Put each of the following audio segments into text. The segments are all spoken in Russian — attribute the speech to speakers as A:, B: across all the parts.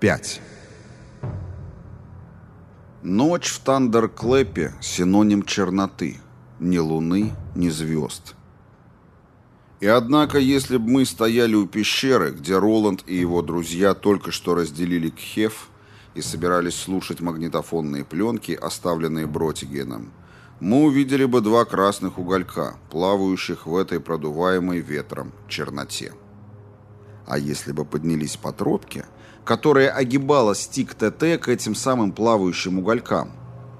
A: 5. Ночь в Тандерклэпе – синоним черноты. Ни луны, ни звезд. И однако, если бы мы стояли у пещеры, где Роланд и его друзья только что разделили Кхев и собирались слушать магнитофонные пленки, оставленные Бротигеном, мы увидели бы два красных уголька, плавающих в этой продуваемой ветром черноте. А если бы поднялись по тропке, которая огибала стик ТТ к этим самым плавающим уголькам?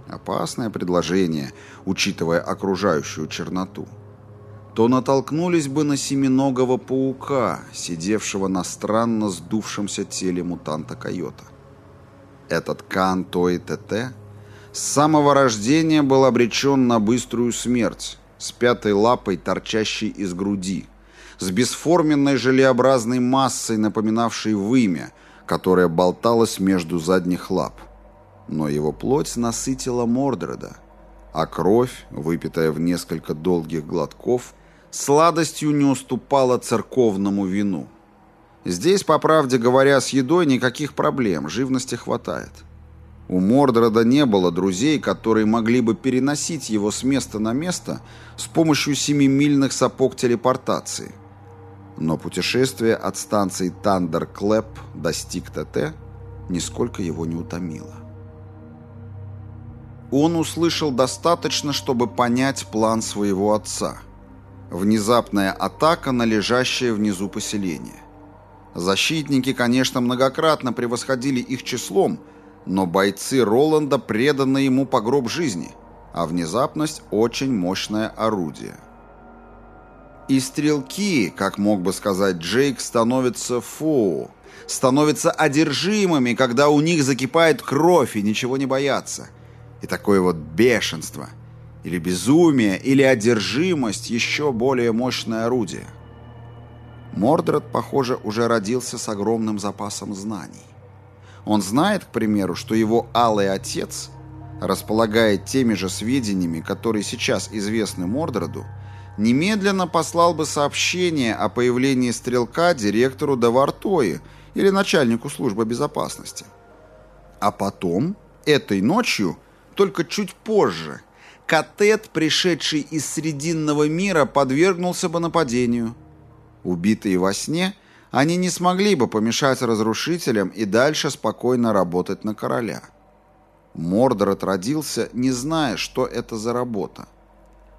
A: Опасное предложение, учитывая окружающую черноту. То натолкнулись бы на семиногого паука, сидевшего на странно сдувшемся теле мутанта Койота. Этот Кан Той ТТ с самого рождения был обречен на быструю смерть, с пятой лапой, торчащей из груди, с бесформенной желеобразной массой, напоминавшей вымя, которая болталась между задних лап. Но его плоть насытила Мордреда, а кровь, выпитая в несколько долгих глотков, сладостью не уступала церковному вину. Здесь, по правде говоря, с едой никаких проблем, живности хватает. У Мордрода не было друзей, которые могли бы переносить его с места на место с помощью семимильных сапог телепортации. Но путешествие от станции Тандер-Клэп до Стик-Тете нисколько его не утомило. Он услышал достаточно, чтобы понять план своего отца. Внезапная атака на лежащее внизу поселение. Защитники, конечно, многократно превосходили их числом, но бойцы Роланда преданы ему по гроб жизни, а внезапность – очень мощное орудие. И стрелки, как мог бы сказать Джейк, становятся фу, становятся одержимыми, когда у них закипает кровь и ничего не боятся. И такое вот бешенство, или безумие, или одержимость – еще более мощное орудие. Мордред, похоже, уже родился с огромным запасом знаний. Он знает, к примеру, что его алый отец располагает теми же сведениями, которые сейчас известны Мордреду, немедленно послал бы сообщение о появлении стрелка директору Давартои или начальнику службы безопасности. А потом, этой ночью, только чуть позже, Катет, пришедший из Срединного мира, подвергнулся бы нападению. Убитые во сне – они не смогли бы помешать разрушителям и дальше спокойно работать на короля. Мордород родился, не зная, что это за работа.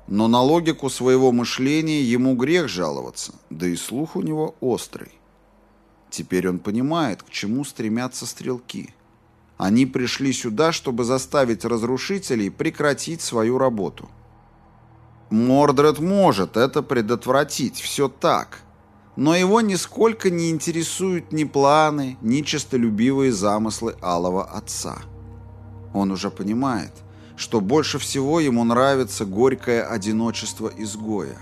A: Но на логику своего мышления ему грех жаловаться, да и слух у него острый. Теперь он понимает, к чему стремятся стрелки. Они пришли сюда, чтобы заставить разрушителей прекратить свою работу. Мордред может это предотвратить, все так – но его нисколько не интересуют ни планы, ни честолюбивые замыслы Алого Отца. Он уже понимает, что больше всего ему нравится горькое одиночество изгоя.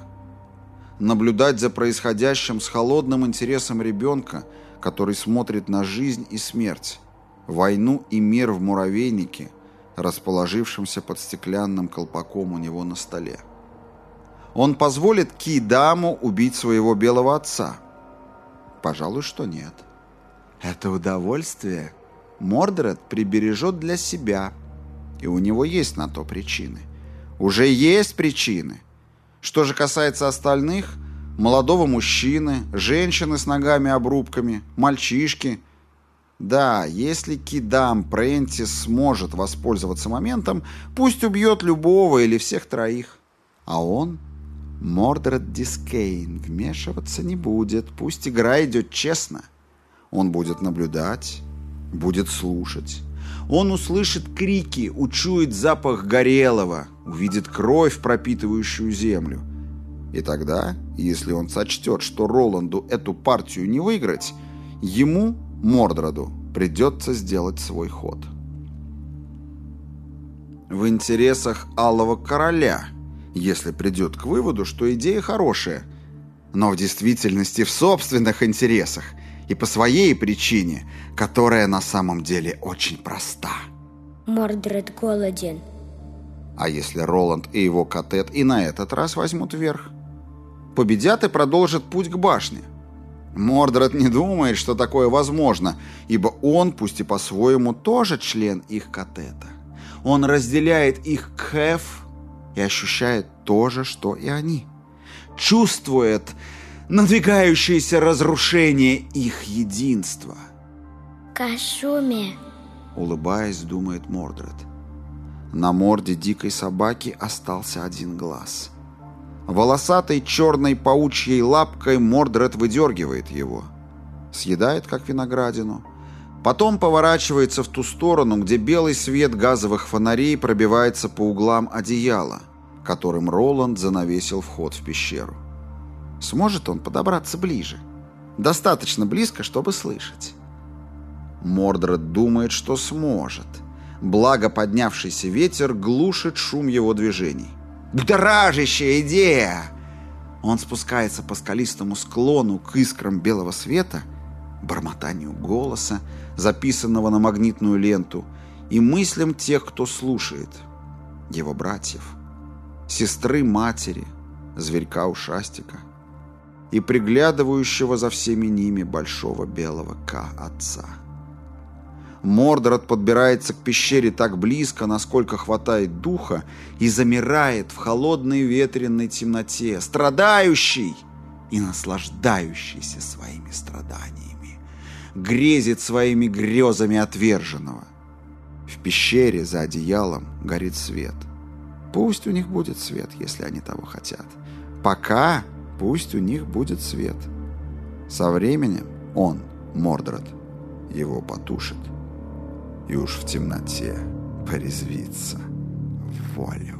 A: Наблюдать за происходящим с холодным интересом ребенка, который смотрит на жизнь и смерть, войну и мир в муравейнике, расположившемся под стеклянным колпаком у него на столе. Он позволит Кидаму убить своего белого отца? Пожалуй, что нет. Это удовольствие Мордред прибережет для себя, и у него есть на то причины. Уже есть причины. Что же касается остальных, молодого мужчины, женщины с ногами-обрубками, мальчишки. Да, если Кидам Прентис сможет воспользоваться моментом, пусть убьет любого или всех троих. А он Мордред Дискейн вмешиваться не будет, пусть игра идет честно. Он будет наблюдать, будет слушать. Он услышит крики, учует запах горелого, увидит кровь, пропитывающую землю. И тогда, если он сочтет, что Роланду эту партию не выиграть, ему, Мордреду, придется сделать свой ход. В интересах Алого Короля – если придет к выводу, что идея хорошая, но в действительности в собственных интересах и по своей причине, которая на самом деле очень проста.
B: Мордред голоден.
A: А если Роланд и его катет и на этот раз возьмут верх? Победят и продолжат путь к башне. Мордред не думает, что такое возможно, ибо он, пусть и по-своему, тоже член их катета. Он разделяет их кэф и ощущает то же, что и они. Чувствует надвигающееся разрушение их единства.
B: Кашуме.
A: Улыбаясь, думает Мордред. На морде дикой собаки остался один глаз. Волосатой черной паучьей лапкой Мордред выдергивает его. Съедает, как виноградину. Потом поворачивается в ту сторону, где белый свет газовых фонарей пробивается по углам одеяла, которым Роланд занавесил вход в пещеру. Сможет он подобраться ближе? Достаточно близко, чтобы слышать. Мордред думает, что сможет. Благо поднявшийся ветер глушит шум его движений. Будоражащая идея! Он спускается по скалистому склону к искрам белого света, бормотанию голоса, записанного на магнитную ленту, и мыслям тех, кто слушает. Его братьев, сестры матери, зверька-ушастика и приглядывающего за всеми ними большого белого К-отца. Мордред подбирается к пещере так близко, насколько хватает духа, и замирает в холодной ветренной темноте, страдающий и наслаждающийся своими страданиями, грезит своими грезами отверженного. В пещере за одеялом горит свет. Пусть у них будет свет, если они того хотят. Пока пусть у них будет свет. Со временем он, Мордред, его потушит и уж в темноте порезвиться в волю.